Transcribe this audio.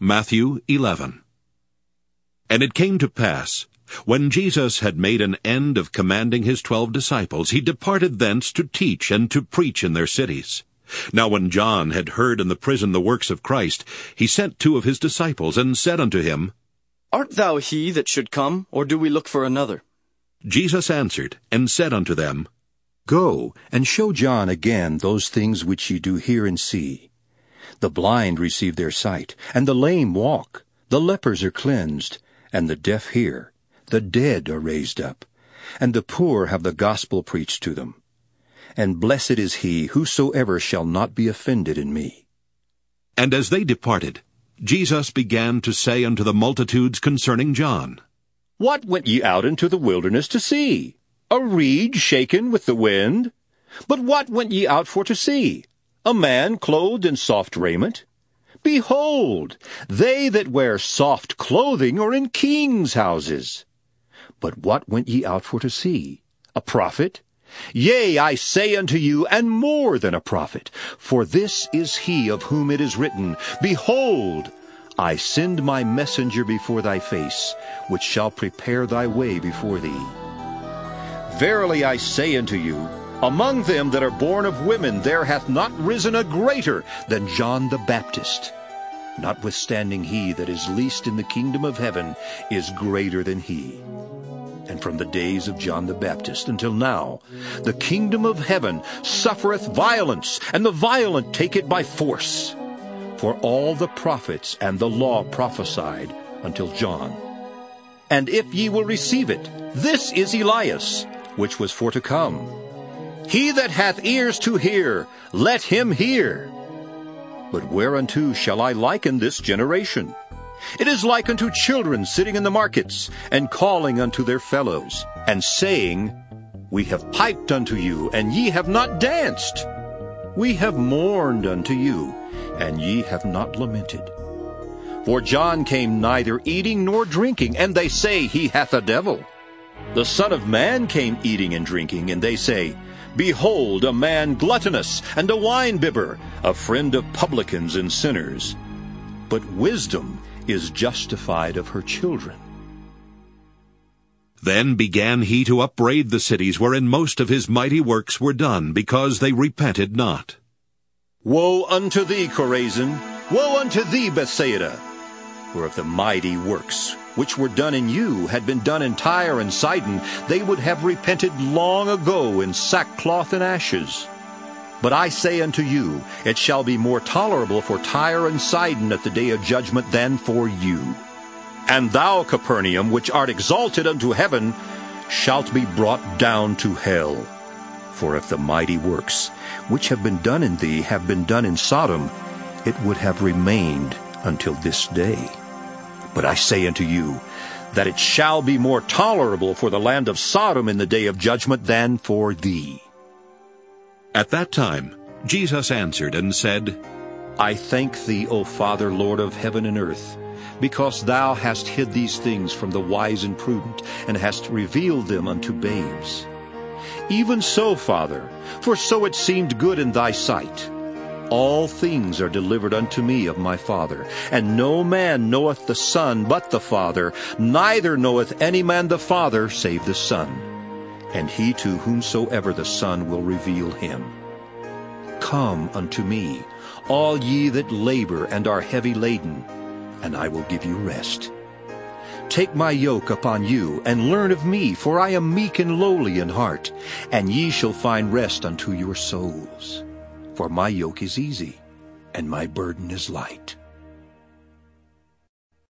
Matthew 11 And it came to pass, when Jesus had made an end of commanding his twelve disciples, he departed thence to teach and to preach in their cities. Now when John had heard in the prison the works of Christ, he sent two of his disciples, and said unto him, Art thou he that should come, or do we look for another? Jesus answered, and said unto them, Go, and show John again those things which ye do hear and see. The blind receive their sight, and the lame walk. The lepers are cleansed, and the deaf hear. The dead are raised up, and the poor have the gospel preached to them. And blessed is he whosoever shall not be offended in me. And as they departed, Jesus began to say unto the multitudes concerning John, What went ye out into the wilderness to see? A reed shaken with the wind? But what went ye out for to see? A man clothed in soft raiment? Behold, they that wear soft clothing are in kings' houses. But what went ye out for to see? A prophet? Yea, I say unto you, and more than a prophet. For this is he of whom it is written, Behold, I send my messenger before thy face, which shall prepare thy way before thee. Verily I say unto you, among them that are born of women there hath not risen a greater than John the Baptist. Notwithstanding he that is least in the kingdom of heaven is greater than he. And from the days of John the Baptist until now, the kingdom of heaven suffereth violence, and the violent take it by force. For all the prophets and the law prophesied until John. And if ye will receive it, this is Elias, which was for to come. He that hath ears to hear, let him hear. But whereunto shall I liken this generation? It is like unto children sitting in the markets, and calling unto their fellows, and saying, We have piped unto you, and ye have not danced. We have mourned unto you, and ye have not lamented. For John came neither eating nor drinking, and they say he hath a devil. The Son of Man came eating and drinking, and they say, Behold, a man gluttonous and a winebibber, a friend of publicans and sinners. But wisdom is justified of her children. Then began he to upbraid the cities wherein most of his mighty works were done, because they repented not. Woe unto thee, Chorazin! Woe unto thee, Bethsaida! For if the mighty works which were done in you had been done in Tyre and Sidon, they would have repented long ago in sackcloth and ashes. But I say unto you, it shall be more tolerable for Tyre and Sidon at the day of judgment than for you. And thou, Capernaum, which art exalted unto heaven, shalt be brought down to hell. For if the mighty works which have been done in thee have been done in Sodom, it would have remained until this day. But I say unto you, that it shall be more tolerable for the land of Sodom in the day of judgment than for thee. At that time Jesus answered and said, I thank thee, O Father, Lord of heaven and earth, because thou hast hid these things from the wise and prudent, and hast revealed them unto babes. Even so, Father, for so it seemed good in thy sight. All things are delivered unto me of my Father, and no man knoweth the Son but the Father, neither knoweth any man the Father save the Son, and he to whomsoever the Son will reveal him. Come unto me, all ye that labor and are heavy laden, and I will give you rest. Take my yoke upon you, and learn of me, for I am meek and lowly in heart, and ye shall find rest unto your souls. For my yoke is easy, and my burden is light.